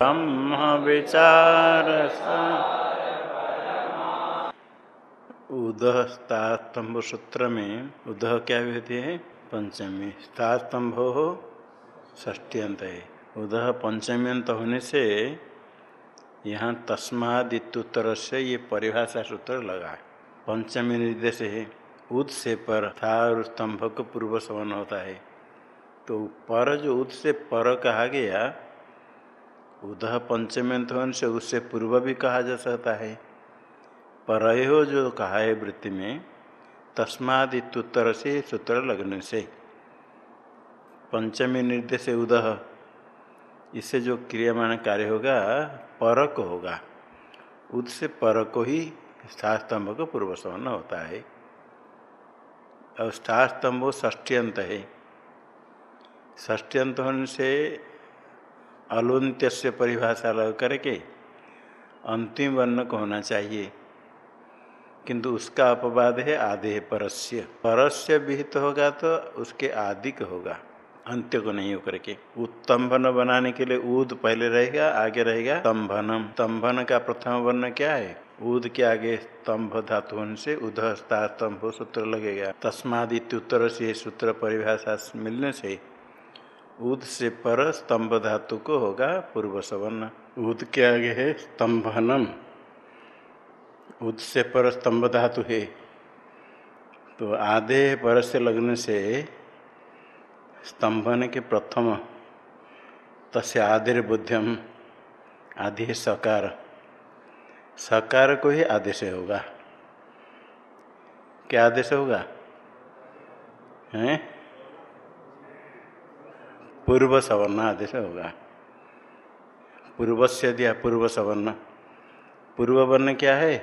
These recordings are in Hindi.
ब्रह्म विचार उदह स्तंभ सूत्र में उदह क्या होती है? पंचमी। स्तंभ हो अंत है उदह पंचमी अंत होने से यहाँ तस्मादित्युत्तर से ये परिभाषा सूत्र लगा पंचमी निर्देश है। उद से पर था और स्तंभ को पूर्व सवन होता है। तो पर जो उद से पर कहा गया उदह पंचमी होने से उससे पूर्व भी कहा जा सकता है। पर जो कहा है वृत्ति में तस्मादित्युत्तर से सूत्र लगने से। पंचमी निर्देश उदह इससे जो क्रियामान कार्य होगा, परक होगा। उद से पर को ही स्तंभ को पूर्व सवन होता है। और स्तंभ ष्टियंत है। ष्टियंत होने से अलुंत्य से परिभाषा लग करके अंतिम वर्ण को होना चाहिए। किंतु उसका अपवाद है आधे परस्य। परस्य विहित होगा तो उसके आदि का होगा। अंत्य को नहीं होकर के उत्तंभन बनाने के लिए ऊद पहले रहेगा, आगे रहेगा तंभनम। तम्भन का प्रथम वर्ण क्या है? ऊद के आगे स्तंभ धातु से उध स्तंभ, सूत्र लगेगा। तस्मादित्युत्तर से सूत्र परिभाषा मिलने से उद से पर स्तंभ धातु को होगा पूर्व सवर्ण उद के आगे है स्तंभनम। उद से पर स्तंभ धातु है। तो आधे पर से लगने से स्तंभन के प्रथम, तस्य आधे बुद्धिम आधि सकार। सकार को ही आदेश होगा। क्या आदेश होगा? हैं? पूर्व सवर्ण आदेश होगा। पूर्व से दिया पूर्व सवर्ण पूर्व वर्ण क्या है?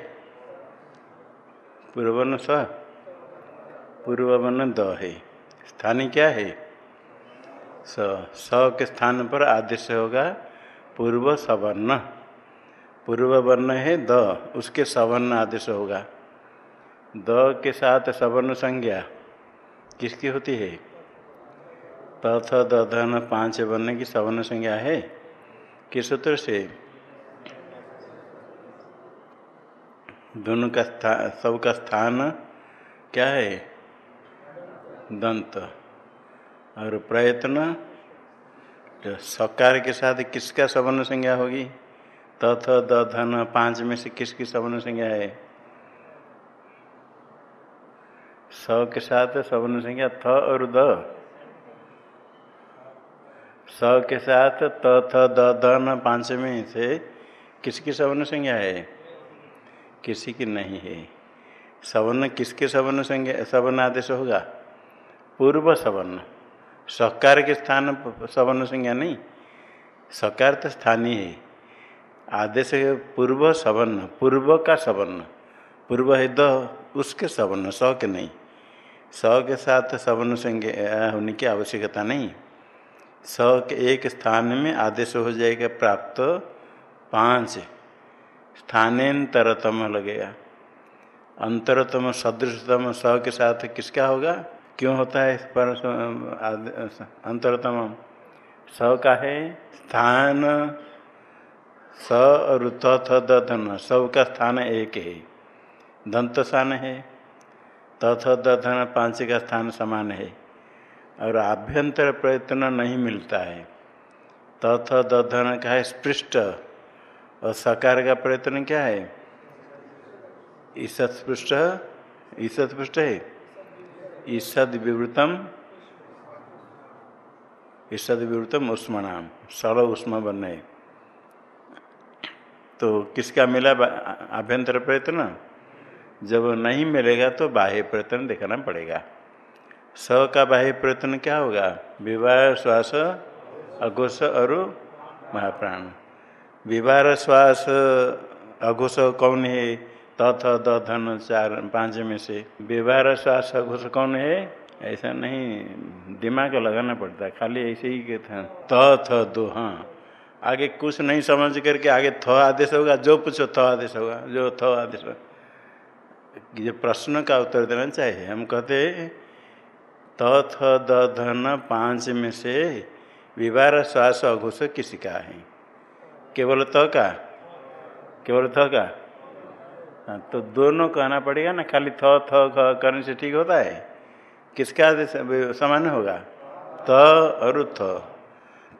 पूर्व वर्ण स? पूर्व वर्ण द है। स्थानीय क्या है? स। स के स्थान पर आदेश होगा पूर्व सवर्ण पूर्व वर्ण है द। उसके सवर्ण आदेश होगा। द के साथ सवर्ण संज्ञा किसकी होती है? तथ दधन पाँच वर्ण की सवर्ण संज्ञा है। किस सूत्र से? दोनों का स्थान सब का स्थान क्या है? दंत। और प्रयत्न जो सकार के साथ किसका सवर्ण संज्ञा होगी? तथ दधन पाँच में से किसकी सवर्ण संज्ञा है? स के साथ सवर्ण संज्ञा, थ और द। स के साथ त, थ, द धन पाँच में से किसकी सवर्ण संज्ञा है? किसी की नहीं है। सवर्ण किसके सवर्ण संज्ञा? सवर्ण आदेश होगा। पूर्व सवर्ण। सकार के स्थान सवर्ण संज्ञा नहीं। सकार तो स्थानीय है। आदेश पूर्व सवर्ण। पूर्व का सवर्ण। पूर्व है द, उसके सवर्ण। स के नहीं। स के साथ सवर्ण संज्ञा होने की आवश्यकता नहीं। स के एक स्थान में आदेश हो जाएगा प्राप्त पाँच। स्थानांतरतम लगेगा। अंतरतम, सदृशतम, स के साथ किसका होगा? क्यों होता है पर अंतरतम? स का है स्थान, स और तथ दधन सब का स्थान एक है। दंत स्थान है तथ दधन पाँच का स्थान समान है। और आभ्यंतर प्रयत्न नहीं मिलता है, तथ दधन का है, स्पृष्ट। और सकार का प्रयत्न क्या है? ईसत स्पृष्ट। ईसत पृष्ठ है? ईसद विवृतम। ईसद विवृतम उष्मणाम सड़ उष्म बने तो किसका मिला आभ्यंतर प्रयत्न? जब नहीं मिलेगा तो बाह्य प्रयत्न देखना पड़ेगा। स का बाह्य प्रयत्न क्या होगा? विवाह, श्वास, अघोष और महाप्राण। विवाह, श्वास, अघोष कौन है? तथ द, धन, चार, पाँच में से। विवाह, श्वास, अघोष कौन है? ऐसा नहीं। दिमाग लगाना पड़ता खाली ऐसे ही था त, थ, दो हाँ। आगे कुछ नहीं समझ करके आगे थ आदेश होगा। जो पूछो थ आदेश होगा। जो थ आदेश होगा। ये प्रश्न का उत्तर देना चाहिए। हम कहते तथ दधन पाँच में से विवाह श्वास अघोष किसी का है? केवल त का? केवल थ का? हाँ, तो दोनों कहना पड़ेगा ना खाली थ थ करने से ठीक होता है? किसका समान होगा। त और थ।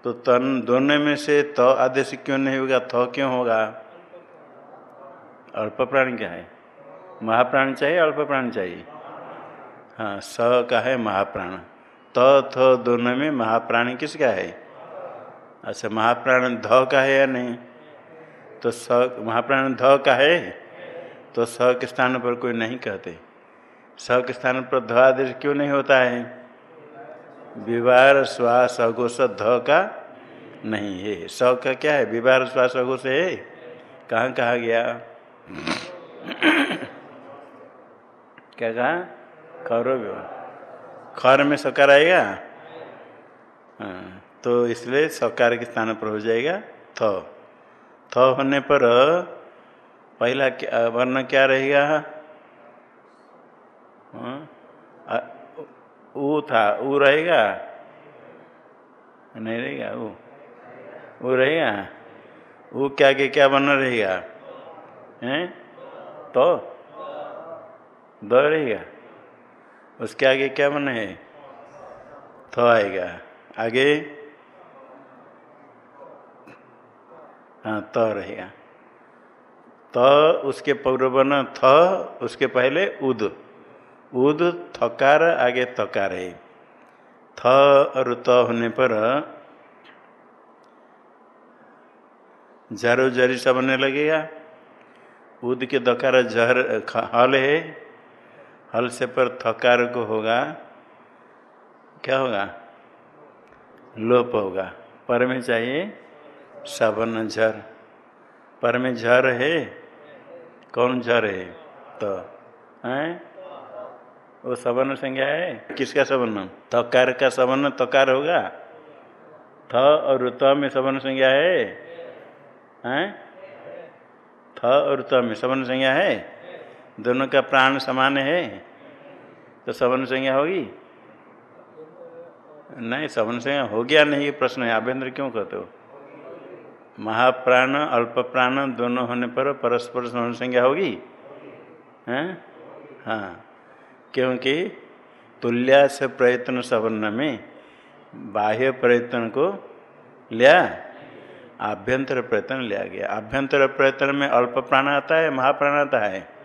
तो तन दोनों में से त आदेश क्यों नहीं होगा? थ क्यों होगा? अल्प प्राणी क्या है? महाप्राण चाहिए अल्प प्राण चाहिए? हाँ स का है महाप्राण। त, थ, दोनों में महाप्राणी किसका है? अच्छा महाप्राण ध का है या नहीं? तो स, महाप्राण ध का है? तो स के स्थान पर कोई नहीं कहते। स के स्थान पर ध आदेश क्यों नहीं होता है? विवाह श्वास, अघोष, ध का नहीं है। स का क्या है? विवाह श्वास, अघोष है? कहाँ कहा गया? क्या कहा? खौरव खर में सकार आएगा? हाँ, तो इसलिए सकार के स्थान पर हो जाएगा थ। थ होने पर पहला क्या वर्ण क्या रहेगा? हाँ, ऊ था ऊ रहेगा? नहीं रहेगा ऊ ऊ रहेगा? ऊ क्या के क्या वर्ण रहेगा? हैं? तो? दो रहेगा। उसके आगे क्या मन है? थ आएगा। आगे? हाँ त रहेगा। त उसके पूर्वन थ उसके पहले उद। उद थकार, आगे तकार है। थ और त होने पर जरो जरी सा बनने लगेगा। उद के दकार जहर हल है। हल से पर थकार को होगा, क्या होगा? लोप होगा। पर में चाहिए सवन झर। पर में झर है? कौन झर है? तो है? वो सवन संज्ञा है? किसका सवन थकार का सवन तकार होगा। थ और त में सवन संज्ञा है? हैं? थ और त में सवन संज्ञा है? दोनों का प्राण समान है? तो सवन संज्ञा होगी? नहीं, सवन संज्ञा हो गया नहीं प्रश्न है। आभ्यंतर क्यों कहते हो? महाप्राण अल्प प्राण दोनों होने पर परस्पर सवन संज्ञा होगी? हैं? हाँ। क्योंकि तुल्या से प्रयत्न सवर्ण में, बाह्य प्रयत्न को लिया, आभ्यंतर प्रयत्न लिया गया। आभ्यंतर प्रयत्न में अल्प प्राण आता है, महाप्राण आता है।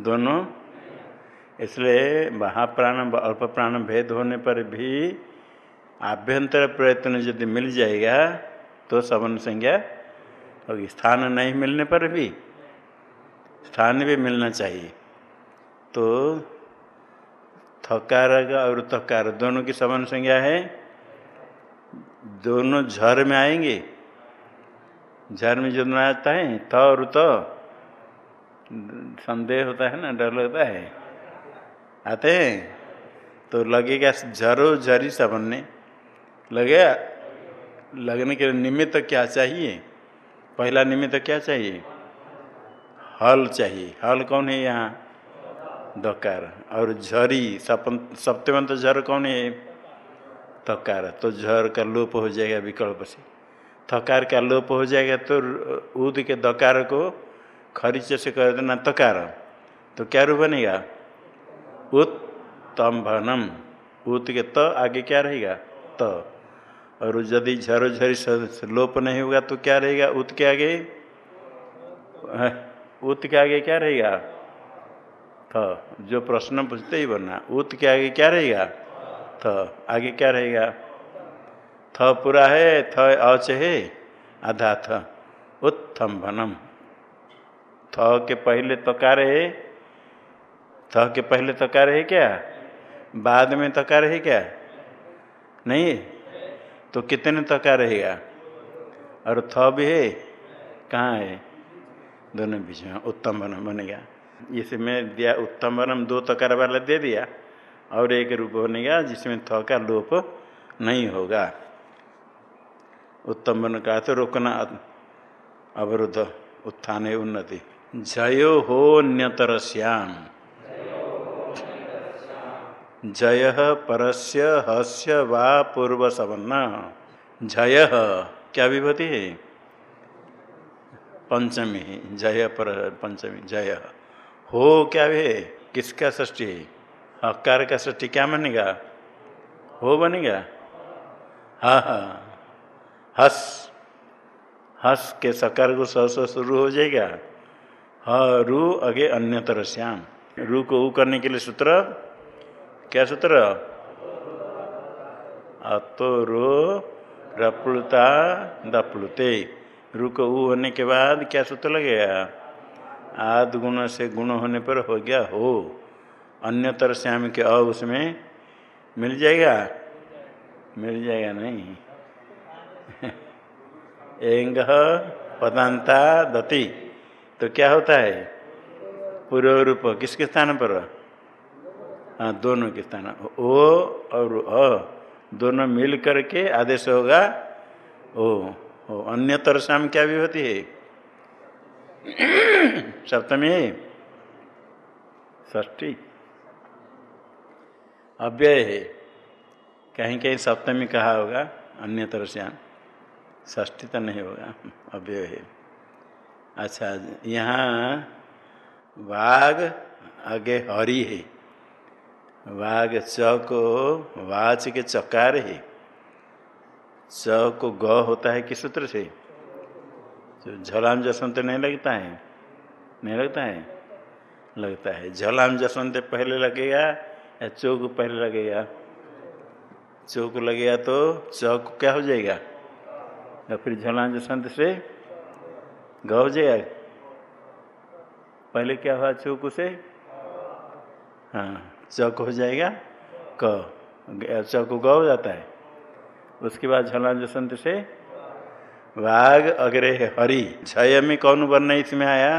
दोनों। इसलिए महाप्राण अल्प प्राण भेद होने पर भी आभ्यंतर प्रयत्न यदि मिल जाएगा तो सवन संज्ञा होगी। स्थान नहीं मिलने पर भी, स्थान भी मिलना चाहिए। तो थकार और थकार दोनों की सवन संज्ञा है। दोनों झर में आएँगे। झर में जो आता है थ और तो संदेह होता है ना, डर लगता है। आते हैं तो लगेगा झरो झरी सबन्ने लगे, लगने के निमित्त तो क्या चाहिए? पहला निमित्त तो क्या चाहिए? हल चाहिए। हल कौन है यहाँ? दकार। और झरी, सपन, सप्तमंत झर कौन है? तकार। तो झर का लोप हो जाएगा विकल्प से। थकार का लोप हो जाएगा तो ऊद के दकार को खरीच से कर देना तकार तो क्या रूप बनेगा? उत्तम्भनम उत के त आगे क्या रहेगा? त। और यदि झरो झरी लोप नहीं होगा तो क्या रहेगा? उत के आगे? उत के आगे क्या रहेगा? थ। जो प्रश्न पूछते ही बनना उत के आगे क्या रहेगा? थ। आगे क्या रहेगा? थ पूरा है, थ अच है, आधा थ। उत्थम्भनम थ के पहले तकार है। थ के पहले तकार है क्या? बाद में तकार है क्या? नहीं? तो कितने तकार रहेगा और थ भी है? कहाँ है? दोनों बीच में उत्तम बनम बनेगा इसमें दिया उत्तम बनम दो तकार वाला दे दिया। और एक रूप बनेगा जिसमें थ का लोप नहीं होगा। उत्तम बन का तो रोकना अवरुद्ध उत्थान है उन्नति। जयो हो न्यतर श्याम जय परस्य हस्य वा पूर्व सवर्ण जय, क्या विभूति? है पंचमी, जय पर, पंचमी, जय। हो क्या वे? किसका है हकार का ष्टी क्या बनेगा? हो बनेगा? हा हस। हस के सकार को स, शुरू हो जाएगा। रू, अगे अन्यतर श्याम रू को ऊ करने के लिए सूत्र? क्या सूत्र? अतो रो, रप्लुता, दप्लुते। रू को ऊ होने के बाद क्या सूत्र लगेगा आद गुण से गुण होने पर हो गया हो। अन्यतर श्याम के अ उसमें मिल जाएगा? मिल जाएगा नहीं। एंग पदांता दति। तो क्या होता है? पूर्व रूप किसके स्थान पर? हाँ दोनों के स्थान। ओ और अ दोनों मिल करके आदेश होगा। ओ, ओ अन्य तरसाम क्या भी होती है? सप्तमी। ष्ठी अव्यय है। कहीं कहीं सप्तमी कहा होगा अन्य तरह से ष्ठी तो नहीं होगा। अव्यय है। अच्छा यहाँ वाघ आगे हरि है। वाघ च को वाच के चकार है। च को ग होता है किस सूत्र से? तो झलाम जसंत नहीं लगता है? नहीं लगता है? लगता है। झलाम जसंत पहले लगेगा या चौक पहले लगेगा? चौक लगेगा तो चौक क्या हो जाएगा? या फिर झलाम जसंत से ग हो पहले क्या हुआ चौक से हाँ चौक हो जाएगा, क। चौक ग हो जाता है। उसके बाद झलाम जसवंत से वाघ अग्रे हरि। झय में कौन वर्ण इसमें आया?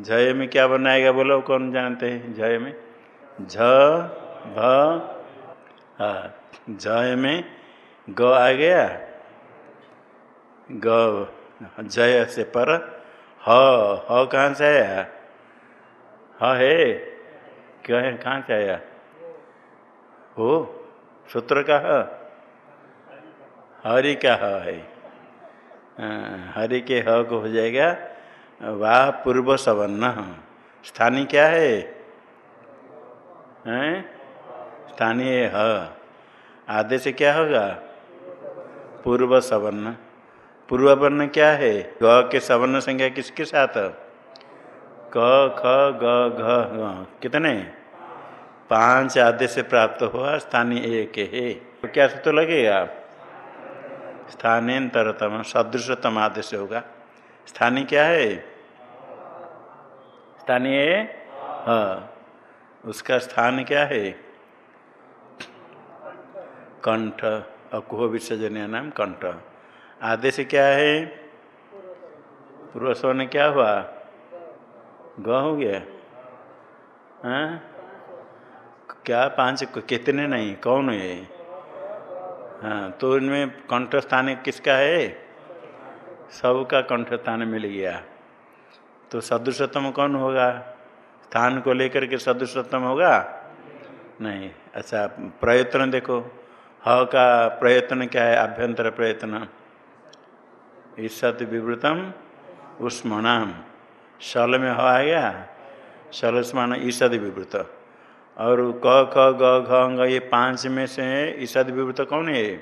झय में क्या बनाएगा बोलो, कौन जानते हैं? झय में? झ, भ झय में ग आ गया। ग। जय से पर, ह ह कहाँ से आया? ह है, क्या है, कहाँ से आया? हो, सूत्र का ह? हरि का ह है। हरि के ह को हो जाएगा वाह पूर्व सवर्ण, स्थानीय क्या है? हैं? स्थानीय ह आदेश क्या होगा? पूर्व सवर्ण। पूर्व वर्ण क्या है? ग के सवर्ण संख्या किसके साथ? क, ख, ग, घ कितने? पाँच आधे से प्राप्त हुआ, स्थानीय एक है। तो क्या तो लगेगा? स्थानांतरतम, सदृशतम आदेश होगा। स्थानीय क्या है? स्थानीय हाँ। उसका स्थान क्या है? कंठ, अकुह विसर्जन नाम कंठ। आदेश क्या है? पूर्व स्वर्ण क्या हुआ? ग हो गया। हाँ? क्या पाँच कितने नहीं? कौन है? हाँ तो इनमें कंठ स्थान किसका है? सबका कंठ स्थान मिल गया। तो सदृशतम कौन होगा? स्थान को लेकर के सदृशतम होगा? नहीं। अच्छा प्रयत्न देखो। ह का प्रयत्न क्या है? आभ्यंतर प्रयत्न। ईसत विवृतम उष्मणाम। सल में ह आ गया? सल स्मान ईसद विवृत और क, ख, ग, घ ये पाँच में से ईसद विवृत कौन है?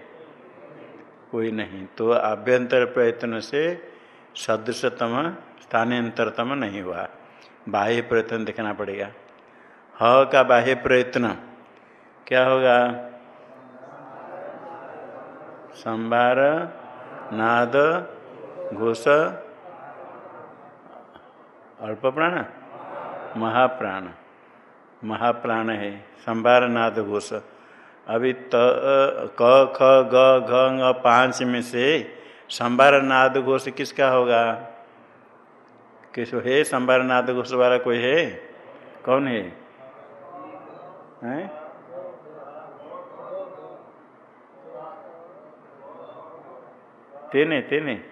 कोई नहीं। तो आभ्यंतर प्रयत्न से सदृशतम, स्थानांतरतम नहीं हुआ। बाह्य प्रयत्न देखना पड़ेगा। ह का बाह्य प्रयत्न। क्या होगा? संभार, नाद घोष अल्प प्राण महाप्राण। महाप्राण है संभार नाद घोष। अभी त, क, ख, ग, घ पाँच में से संभार नाद घोष किसका होगा? किस है? संभार नाद घोष वाला कोई है? कौन है? हैं? तीन तीन।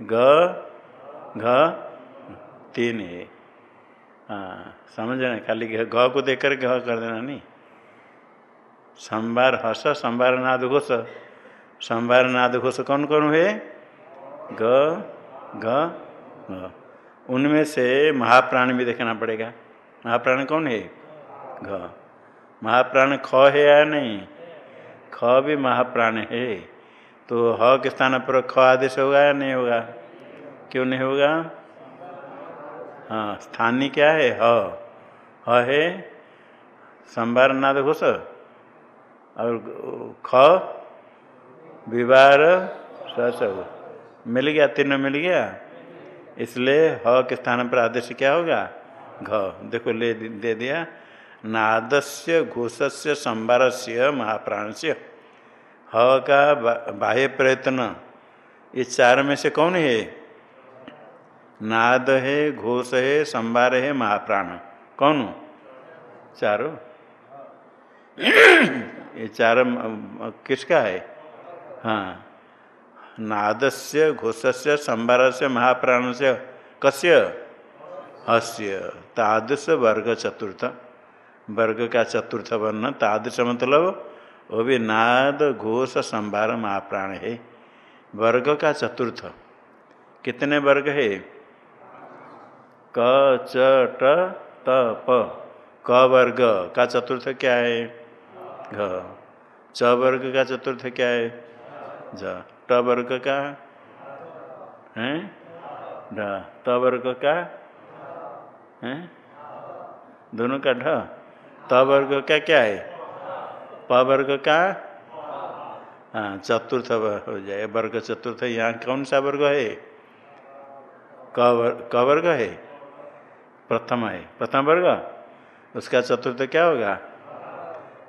ग, घ, तीन है। हाँ समझ रहे खाली घ को देख कर घ कर देना नहीं। संभार हस संभार नाद घोष। संभार नाद घोष कौन कौन हुए? ग, घ उनमें से महाप्राण भी देखना पड़ेगा। महाप्राण कौन है? घ। महाप्राण ख है या नहीं? ख भी महाप्राण है। तो ह के स्थान पर ख आदेश होगा या नहीं होगा? क्यों नहीं होगा? हाँ स्थानीय क्या है? ह। ह संभार नाद घोष। और ख विवार मिल गया? तीनों मिल गया? इसलिए ह के स्थान पर आदेश क्या होगा? घ। देखो, ले दे दिया। नादस्य, घोषस्य संभार से महाप्राण से ह का बाह्य प्रयत्न ये चार में से कौन है? नाद है, घोष है संभार है, महाप्राण कौन? चारों। ये चार किसका है? हाँ। नादस्य, घोषस्य संभार से महाप्राण से कस्य? हस्य। तादृश वर्ग चतुर्थ। वर्ग का चतुर्थ वर्ण। तादृश मतलब वो भी नाद घोष संभार महाप्राण है। वर्ग का चतुर्थ। कितने वर्ग है? क, च, ट, त, प। क वर्ग का चतुर्थ क्या है? घ। च वर्ग का चतुर्थ क्या है? झ ट वर्ग का? है? ढ। त वर्ग का? है? दोनों का ढ। त वर्ग का क्या है? प वर्ग का? हाँ चतुर्थ हो जाए। वर्ग चतुर्थ यहाँ कौन सा वर्ग है? क वर्ग है? प्रथम है। प्रथम वर्ग? उसका चतुर्थ क्या होगा?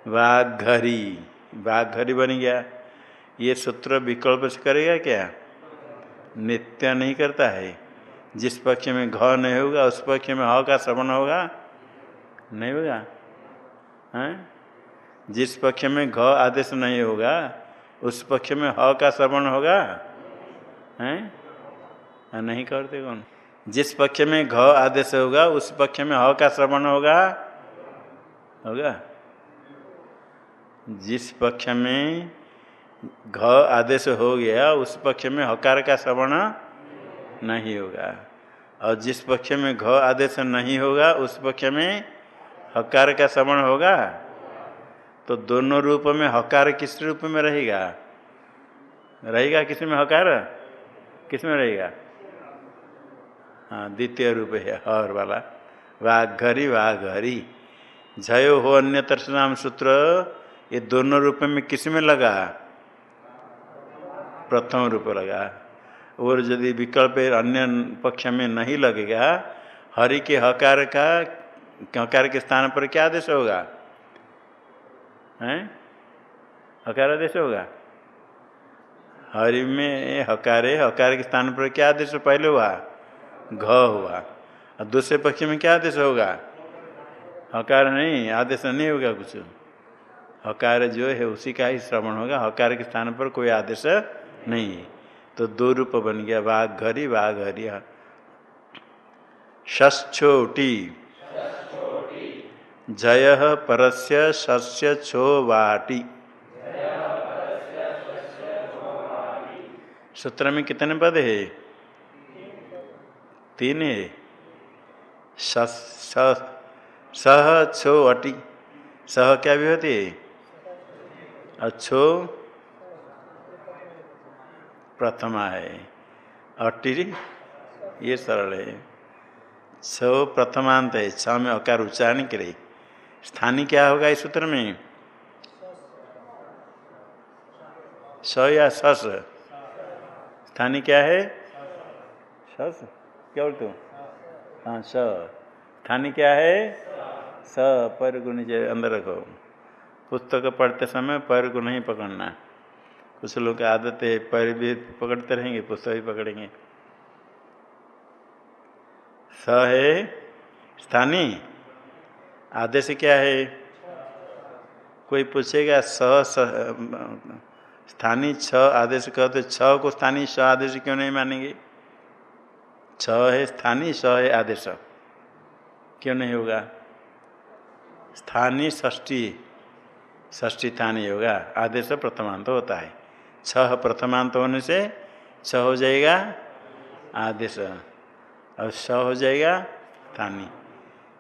वाघरी। वाघरी बन गया। ये सूत्र विकल्प से करेगा क्या? नित्य नहीं करता है। जिस पक्ष में घ नहीं होगा, उस पक्ष में ह का श्रवण होगा? नहीं होगा। हैं? जिस पक्ष में घ आदेश नहीं होगा, उस पक्ष में ह का श्रवण होगा? हैं? नहीं करते कौन? जिस पक्ष में घ आदेश होगा, उस पक्ष में ह का श्रवण होगा? होगा। जिस पक्ष में घ आदेश हो गया, उस पक्ष में हकार का श्रवण नहीं होगा। और जिस पक्ष में घ आदेश नहीं होगा, उस पक्ष में हकार का श्रवण होगा? तो दोनों रूप में हकार किस रूप में रहेगा? रहेगा किसमें हकार? किसमें रहेगा? हाँ द्वितीय रूप है, हर वाला। वाघरी वाघरी। झयो हो अन्य तरसनाम सूत्र, ये दोनों रूप में किसमें लगा? प्रथम रूप लगा। और यदि विकल्प अन्य पक्ष में नहीं लगेगा, हरि के हकार का, हकार के स्थान पर क्या आदेश होगा? हैं? हकार आदेश होगा। हरि में हकार है हकार के स्थान पर क्या आदेश पहले हुआ, घ हुआ। और दूसरे पक्ष में क्या आदेश होगा? हकार नहीं, आदेश नहीं होगा कुछ। हकार जो है, उसी का ही श्रवण होगा। हकार के स्थान पर कोई आदेश नहीं। तो दो रूप बन गया बाघ घरी बाघ हरि। षोटी जय परस्य शस्य छो वाटी। सूत्र में कितने पद है? तीन है। सह छो अटी सह क्या भी होती है? अच्छो प्रथमा है। अटी ये सरल है। छ प्रथमांत है। छ में अकार उच्चारण के लिए स्थानीय क्या होगा इस सूत्र में? स या सस स्थानी क्या है? सस क्या बोलते हाँ? स। स्थानी क्या है? स। पैर को नीचे अंदर रखो। पुस्तक पढ़ते समय पैर को नहीं पकड़ना। कुछ लोग की आदत है पैर भी पकड़ते रहेंगे, पुस्तक भी पकड़ेंगे। स है स्थानीय। आदेश क्या है? कोई पूछेगा, स स्थानीय छ आदेश कहते छ को स्थानीय स आदेश क्यों नहीं मानेंगे? छ है स्थानीय स है आदेश क्यों नहीं होगा? स्थानीय ष्टी ष्टी स्थानीय होगा। आदेश प्रथमांत होता है। छह प्रथमांत होने से छ हो जाएगा आदेश और स हो जाएगा तानी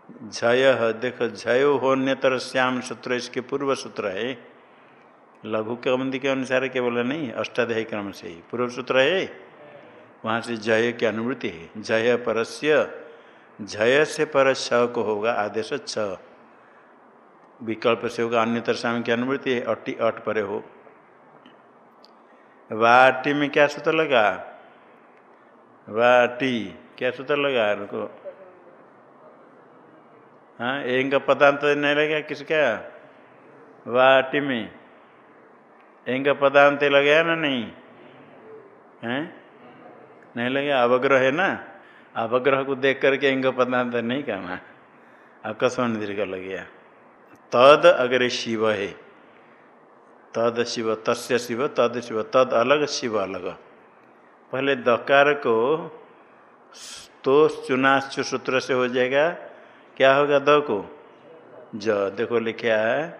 झय देखो झयो होन्यतर श्याम सूत्र, इसके पूर्व सूत्र है। लघु कमंदी के अनुसार केवल नहीं, अष्टाध्यायी क्रम से ही। पूर्व सूत्र है, वहाँ से जय की अनुवृत्ति है। जय परस्य, जय से पर छ को होगा आदेश छ। विकल्प से होगा अन्यतर श्याम की अनुवृत्ति है अट्टी अट परे हो। वाटी में क्या सूत्र लगा? वाटी, क्या सूत्र लगा? रुको। हाँ का पदांत तो नहीं लगा किसका? वाटी में एंग पदांत लगे ना नहीं? है? नहीं लगे अवग्रह है ना? अवग्रह को देख करके एंग पदांत नहीं करना। आकस्मण दीर्घ लग गया तद अगर शिव है। तद शिव, तस्य शिव, तद शिव, तद अलग, शिव अलग। पहले दकार को तो चुनाश्चु सूत्र से हो जाएगा। क्या होगा द को? ज। देखो लिखा है,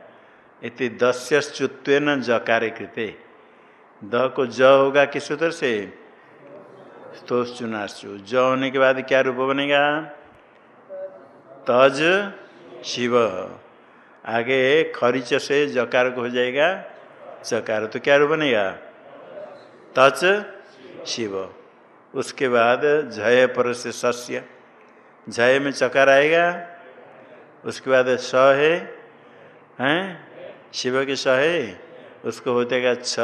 इति दस्यच्युत्व न जकार कृते द को ज होगा किस सूत्र से? स्तोष चुनाश्चु ज होने के बाद क्या रूप बनेगा? तज शिव। आगे खरीच से जकार को हो जाएगा। चकार तो क्या रूप बनेगा? तच शिव। उसके बाद झय पर से सस्य। झय में चकार आएगा, उसके बाद स है, हैं? शिव के स है, उसको हो जाएगा छ।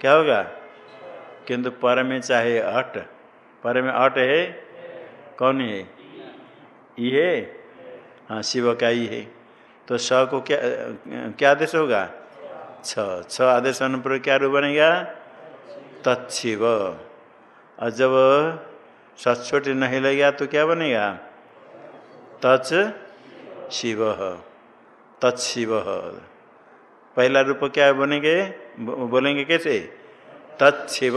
क्या होगा? किंतु पर में चाहे अट। पर में अट है? कौन है? ई है? हाँ शिव का ही है। तो स को क्या क्या आदेश होगा? छ। छ आदेश अनुपूर्व क्या रूप बनेगा? तत्शिव। और जब सचोट नहीं लगेगा तो क्या बनेगा? तच शिव तत्शिव पहला रूप क्या बनेंगे बोलेंगे कैसे? तत्शिव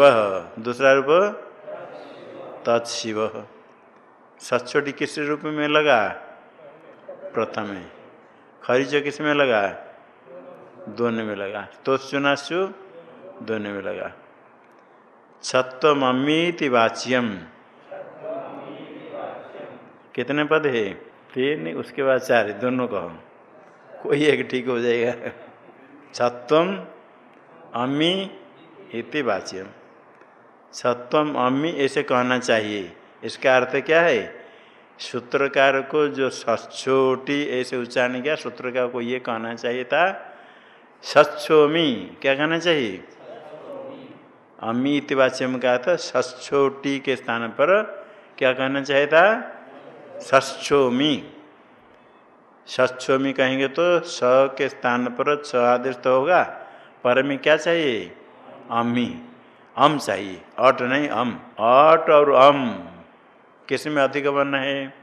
दूसरा रूप? तत्शिव सचोटी किस रूप में लगा? प्रथम में। खरीच किसमें लगा? दोनों में लगा। तो चुनाशु दोनों में लगा। छत्वमीति वाच्यम। कितने पद है? तीन उसके बाद चार दोनों कहो कोई एक ठीक हो जाएगा। छत्वम अम्मी इति वाच्यम छत्वम अम्मी ऐसे कहना चाहिए। इसका अर्थ क्या है? सूत्रकार को जो सच्छोटी ऐसे उच्चारण किया, सूत्रकार को ये कहना चाहिए था सच्छोमी क्या कहना चाहिए? अमी इतिवाच्य में कहा था सच्छोटी के स्थान पर। क्या कहना चाहिए था? सच्छोमी सच्छोमी कहेंगे तो स के स्थान पर छ आदेश तो होगा। पर में क्या चाहिए? अमी अम चाहिए। अट नहीं, अम। अट और अम। किसमें अधिक बनना है?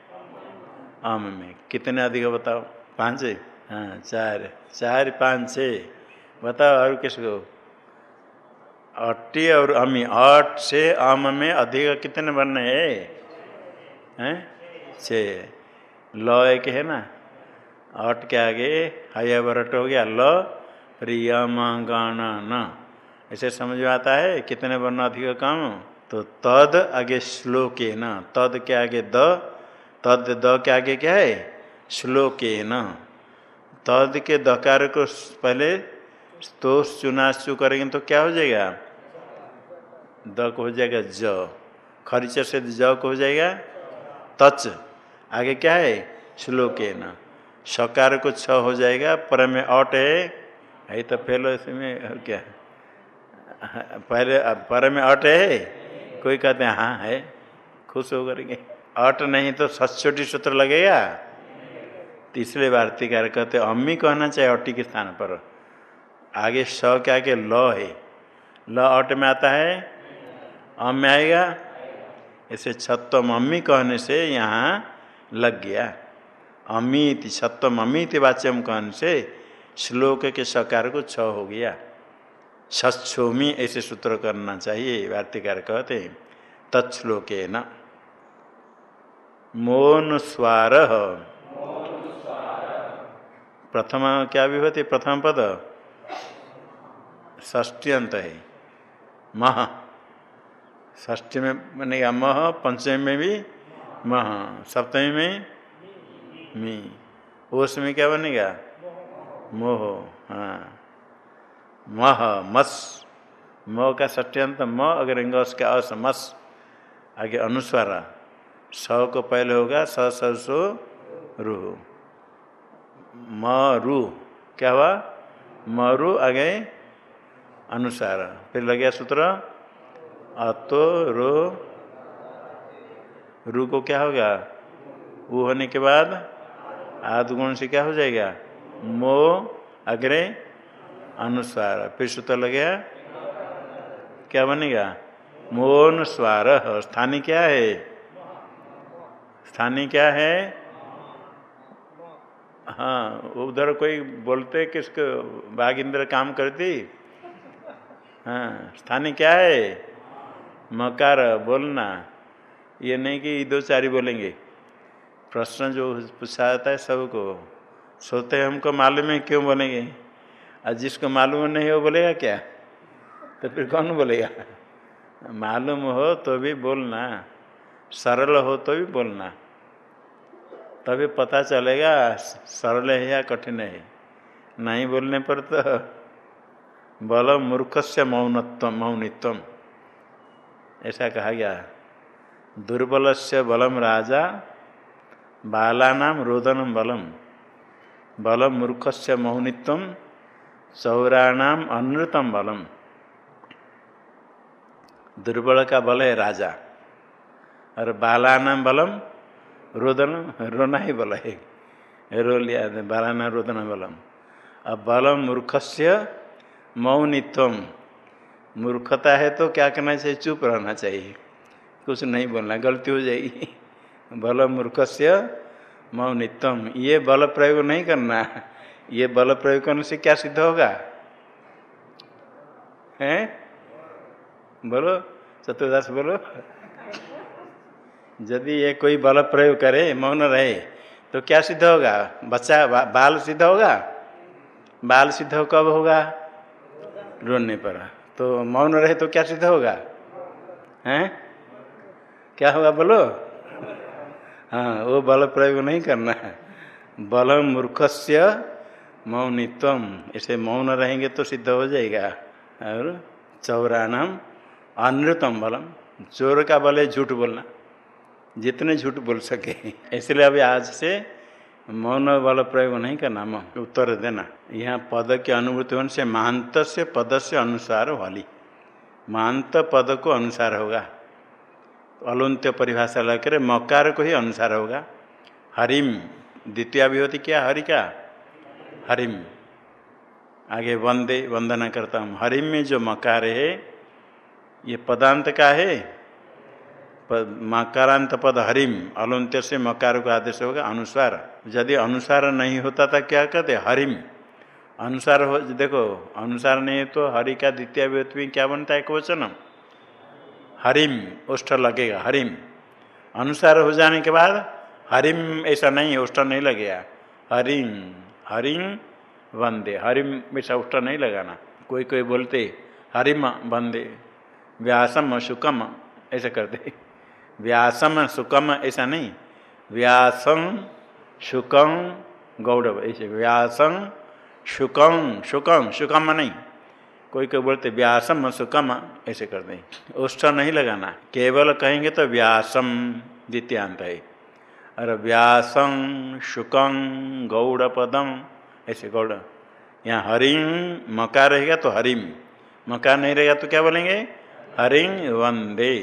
अम में। कितने अधिक बताओ? पाँच? हाँ चार। चार, पाँच। छः बताओ और किसको? अट्टी और अमी अट से अम में अधिक कितने बनने है? हैं? छ ल एक है ना? अट के आगे हया बरट हो गया, ल रियम गण न ऐसे समझ में आता है कितने वर्ण अधिक कम? तो तद आगे श्लोक न तद के आगे द, तद द के आगे क्या है? श्लोक न तद के दकार को पहले स्तोष चुनाशु करेंगे तो क्या हो जाएगा? द को हो जाएगा ज। खरीच से ज को हो जाएगा? तच। आगे क्या है? श्लोक न। सकार को छ हो जाएगा, पर में अट है। है तो पहले इसमें क्या? पहले पर में अट है? कोई कहते हैं हाँ है। खुश हो करेंगे अट नहीं तो सचोटी सूत्र लगेगा। तीसरे वार्तिकार कहते अम्मी कहना चाहिए अटी के स्थान पर। आगे स क्या के, ल है। ल अट में आता है। अम में आएगा। ऐसे छत्वम अम्मी कहने से यहाँ लग गया। अमित छत्वम अमित वाच्यम कहने से? श्लोक के सकार को छ हो गया। सच्छोमी ऐसे सूत्र करना चाहिए वार्तिकार कहते हैं। तत्श्लोक न मोन स्वार। प्रथम क्या विभूति? प्रथम पद? ष्टी अंत है। मह। ष्ठी में बनेगा मह, पंचमी में भी मह, सप्तमी में? मी। ओस में क्या बनेगा? मोह। हाँ। मह, मस। म का सट्यंत म अगर इंगस का अस, मस। आगे अनुस्वार। स को पहले होगा, स, सो रू। म रू क्या हुआ? म मरु आगे अनुसार फिर लग गया सूत्र, अतो, रो रू को क्या होगा? वो होने के बाद आदगुण से क्या हो जाएगा? मो अग्रे अनुस्वार। फिर सूत्र लग गया। क्या बनेगा? मोन स्वार स्थानीय क्या है? स्थानीय क्या है? हाँ उधर कोई बोलते किसको बाघ इंद्र काम करती? हाँ स्थानीय क्या है? मकार बोलना। ये नहीं कि दो चारी बोलेंगे। प्रश्न जो पूछा जाता है सबको, सोते हमको मालूम है क्यों बोलेंगे? और जिसको मालूम नहीं हो बोलेगा क्या? तो फिर कौन बोलेगा? मालूम हो तो भी बोलना, सरल हो तो भी बोलना। तभी पता चलेगा सरल है या कठिन है। नहीं बोलने पर तो बल मूर्ख से मौनत्व मौनित्व ऐसा कहा गया। दुर्बल से बलम राजा बालानाम रोदनम बलम। बलम मूर्ख से मौनित्व चौराणाम अनृतम बलम। दुर्बल का बल है राजा। और बालानाम बलम, रोदन, रोना ही बल है। रो लिया, बालाना रोदन बलम। अब बलम मूर्ख से मौनित्व। मूर्खता है तो क्या करना चाहिए? चुप रहना चाहिए। कुछ नहीं बोलना गलती हो जाएगी। बल मूर्ख से मौनितम ये बल प्रयोग नहीं करना। ये बल प्रयोग करने से क्या सिद्ध होगा? हैं? बोलो चतुर्दास बोलो। यदि ये कोई बल प्रयोग करे मौन रहे तो क्या सिद्ध होगा? बच्चा बा, बाल सिद्ध होगा? बाल सिद्ध हो कब होगा? रोने पर। तो मौन रहे तो क्या सिद्ध होगा? हैं? क्या होगा बोलो? हाँ वो बल प्रयोग नहीं करना है। बल मूर्खस्य मौनित्व ऐसे मौन रहेंगे तो सिद्ध हो जाएगा। और चौरानम अनृतम बलम। चोर का बल है झूठ बोलना। जितने झूठ बोल सके। इसलिए अभी आज से मौन बल प्रयोग नहीं करना। उत्तर देना। यहाँ पद के अनुभूति होने से महांत से पद से अनुसार वाली महांत पद को अनुसार होगा। अलुंत्य परिभाषा लेकर मकार को ही अनुसार होगा। हरिम, द्वितीय भी होती क्या? हरि का हरिम। आगे वंदे, वंदना करता हूँ। हरिम में जो मकार है, ये पदांत का है? मकारांत पद हरिम, अलुंत्य से मकार को आदेश होगा, अनुसार। यदि अनुसार नहीं होता था क्या कहते हरिम। अनुसार हो, देखो, अनुसार नहीं है तो हरि का द्वितीय व्यक्ति क्या बनता है? क्वेश्चन हरिम उष्ठ लगेगा, हरिम। अनुसार हो जाने के बाद, हरिम ऐसा नहीं उष्ठ नहीं लगेगा। हरिम हरिम वंदे, हरिम ऐसा उष्ठ नहीं लगाना। कोई कोई बोलते, हरिम वंदे, व्यासम सुकम, ऐसा करते। व्यासम सुकम ऐसा नहीं व्यासम शुकम गौरव, ऐसे व्यासम शुकम शुकम शुकम नहीं। कोई कोई बोलते, व्यासम सुकम ऐसे कर दें। उष्ठ नहीं लगाना, केवल कहेंगे तो व्यासम द्वितीयांत है और व्यासम शुकम गौड़ पदम ऐसे गौड़। यहाँ हरिम मका रहेगा तो हरिम मका नहीं रहेगा तो क्या बोलेंगे? हरिंग वंदे।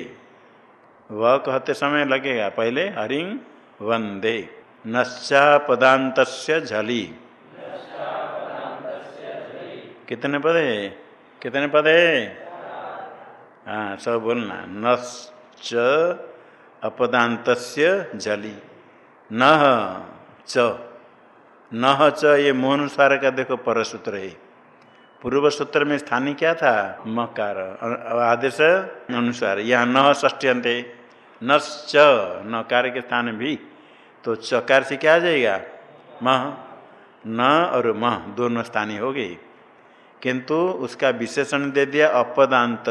व कहते समय लगेगा पहले हरिंग वंदे, नश्चा पदांत झली। कितने पद है? कितने पद है? हाँ सब बोलना। नश्च अपदांत झली न च। न च ये मोहनुसार का देखो परसूत्र है। पूर्व सूत्र में स्थानीय क्या था? मकार। आदेश अनुसार। यहाँ न ष्टियंत नश्च। नकार के स्थान भी। तो चकार से क्या आ जाएगा? मह। न और मह दोनों स्थानीय हो गए। किंतु उसका विशेषण दे दिया अपदांत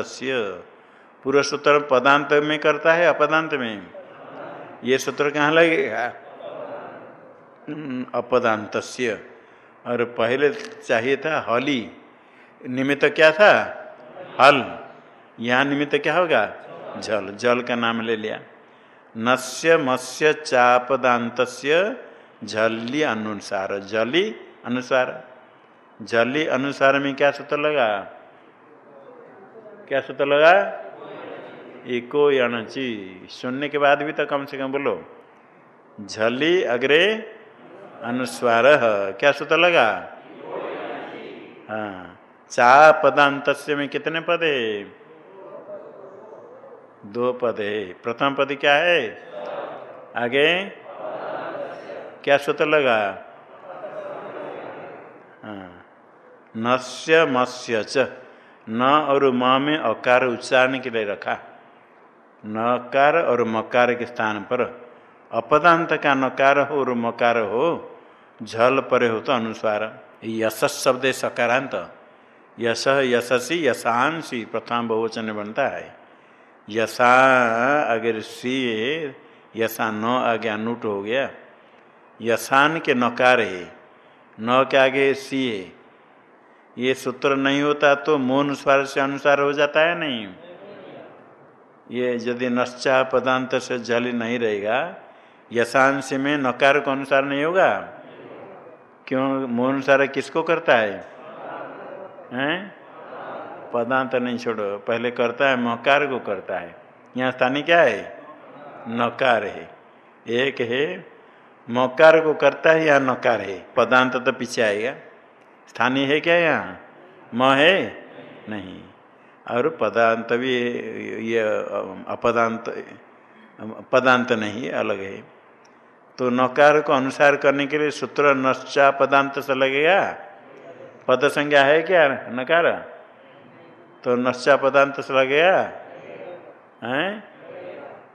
पूर्व सूत्र पदांत में करता है, अपदांत में? ये सूत्र कहाँ लगेगा अपदांत और पहले चाहिए था हली। निमित्त क्या था? हल। यहाँ निमित्त क्या होगा? जल। जल का नाम ले लिया। नस्य मत्स्य चापदांत जली अनुसार। जली अनुसार। जली अनुसार में क्या सूत्र लगा? क्या सूत्र लगा? इको यणची सुनने के बाद भी तो कम से कम बोलो। झली अग्रे अनुस्वार। क्या सूत्र लगा? हाँ। चा पदांत में कितने पद? है दो पद। है प्रथम पद क्या है? आगे। क्या सूत्र लगा? हाँ। नस्य मत्स्य च। न और म में अकार उच्चारण के लिए रखा। नकार और मकार के स्थान पर। अपदांत का नकार हो और मकार हो, झल परे हो तो अनुस्वार। यश शब्द सकारांत। यश, यशसी, यशांसी प्रथम बहुवचन बनता है। यशा अगर सी यशा न आगे अनुट हो गया। यशान के नकार है। न के आगे सी है। ये सूत्र नहीं होता तो मौन स्वर से अनुसार हो जाता है नहीं? ये यदि नश्चा पदांत से जल नहीं रहेगा, यशांश में नकार को अनुसार नहीं होगा? क्यों? मौन अनुसार किसको करता है? हैं? पदांत नहीं छोड़ो, पहले करता है, मकार को करता है। यहाँ स्थानीय क्या है? नकार है। एक है, मकार को करता है या नकार है? पदांत तो पीछे आएगा। स्थानीय है क्या यहाँ? म है? नहीं। और पदांत भी, ये, अपदांत, पदांत नहीं, अलग है। तो नकार को अनुसार करने के लिए सूत्र नश्चा पदांत से लगेगा। पद संज्ञा है क्या? नकार? तो नश्चा पदांत से लगेगा? हैं?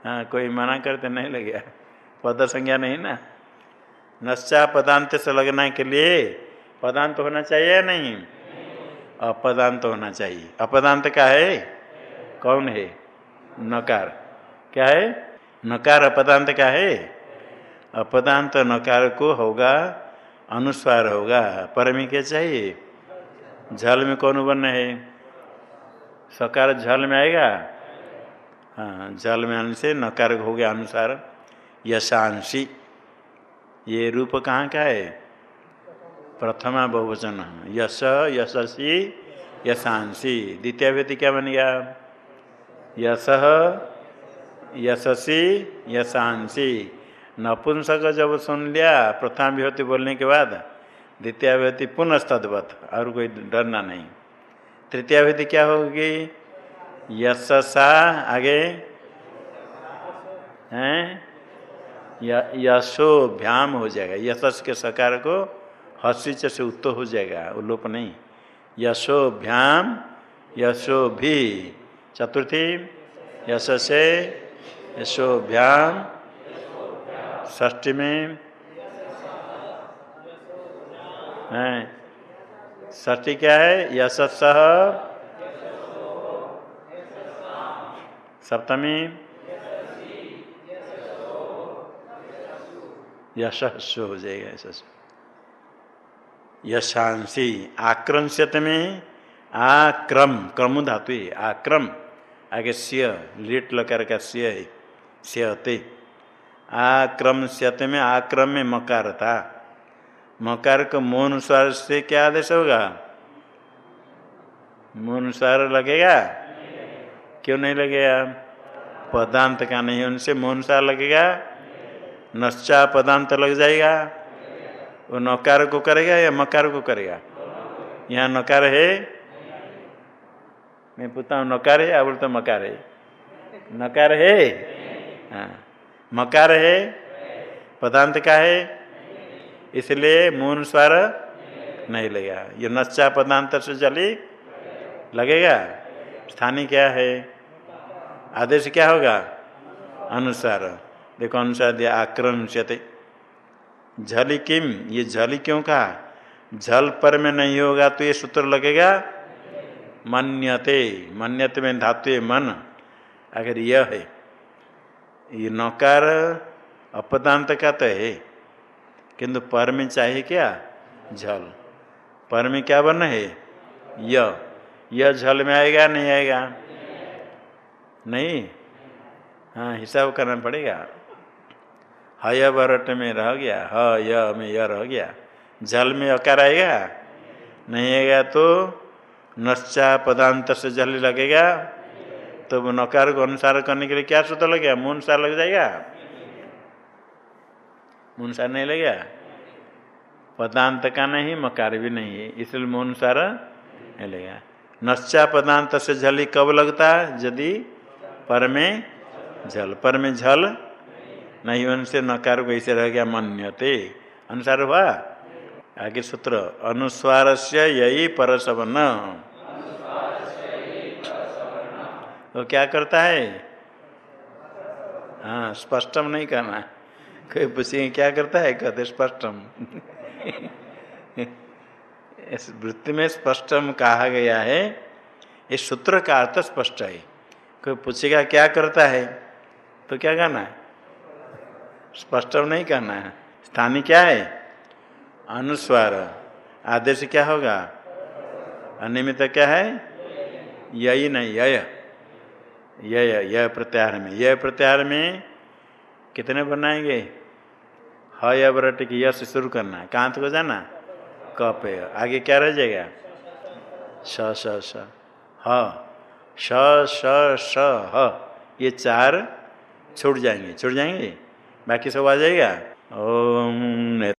हाँ कोई मना करते नहीं लगेगा। पद संज्ञा नहीं ना? नश्चा पदांत से लगने के लिए पदांत होना चाहिए या नहीं? अपदांत होना चाहिए। अपदांत क्या है? कौन है? नकार। क्या है? नकार अपदांत क्या है? अपदांत नकार को होगा, अनुस्वार होगा। पर में क्या चाहिए। झल में कौन बन है? सकार झल में आएगा? हाँ जल में आने से नकार हो गया अनुसार यशांशी। ये रूप कहाँ का है? प्रथमा बहुवचन यश, यशसी, यशांसी। द्वितीय व्यक्ति क्या बन गया? यश, यशसी, यशांसी। नपुंसक जब सुन लिया, प्रथम विभूति बोलने के बाद द्वितीय विभूति पुनः तद्वत, और कोई डरना नहीं। तृतीय विभूति क्या होगी? यशसा, आगे। हैं? यशोभ्याम हो जाएगा। यशस के सकार को हसीच से उत्त हो जाएगा, उल्लोप नहीं। यशोभ्याम यशो भी। चतुर्थी यश से यशोभ्याम ष्टी में है। ष्टी क्या है? यश सप्तमी यश हो जाएगा यश यशांसी आक्रमशत में आक्रम क्रम धातु आक्रम। आगे सिय, लिट लकार का सिय है, स्यते। आक्रमश्यत में, आक्रम में मकार था मकार को मौनुसार से क्या आदेश होगा? मौनुसार लगेगा? क्यों नहीं लगेगा? पदांत का नहीं, उनसे मौनुसार लगेगा? नश्चा पदांत लग जाएगा? वो नकार को करेगा या मकार को करेगा? यहाँ नकार है? मैं पूछता हूँ, नकार है? या बोलता मकार है। नकार है? हाँ। मकार है? पदांत का है? इसलिए मून स्वर नहीं लगेगा। ये नच्चा पदांत से चली लगेगा? स्थानीय क्या है? आदेश क्या होगा? अनुसार देखो अनुसार दिया आक्रमण झली किम? ये झली क्यों कहा? झल पर में नहीं होगा तो ये सूत्र लगेगा? मन्यते। मन्यते में धातु मन। अगर यह है, ये नकार अपदांत का तो है। किंतु पर में चाहिए क्या? झल। पर में क्या बन है? यह यह झल में आएगा, नहीं आएगा? नहीं? हाँ हिसाब करना पड़ेगा। हय बरट में रह गया ह य में यह रह गया। जल में अकार आएगा नहीं आएगा तो नश्चा पदांत से जल लगेगा। तो नकार को अनुसार करने के लिए क्या सूत्र लगेगा? मुनसार लग जाएगा। मुनसार नहीं लगेगा? पदांत का नहीं, मकार भी नहीं है, इसलिए मुनसार नहीं लगेगा। नश्चा पदांत से झली कब लगता? है यदि पर में झल पर में झल नहीं उनसे नकार को ऐसे रह गया मन्यते। अनुसार हुआ? आगे सूत्र अनुस्वार से यही परसवन तो क्या करता है? हाँ स्पष्टम नहीं करना कोई पूछेंगे, क्या करता है? कहते स्पष्टम। इस वृत्ति में स्पष्टम कहा गया है। इस सूत्र का अर्थ स्पष्ट है। कोई पूछेगा, क्या करता है? तो क्या कहना है? स्पष्टम नहीं करना है। स्थानीय क्या है? अनुस्वार। आदेश क्या होगा? अनियमित क्या है? यही नहीं, यय। यय यह प्रत्याहार में। यह प्रत्याहार में कितने बनाएँगे? हय व्रट की यश शुरू करना है। कहाँ को जाना? कप आगे क्या रह जाएगा? स स स ह। श स स ह। ये चार छूट जाएँगे। छूट जाएँगे? बाकी सब आ जाएगा? ओम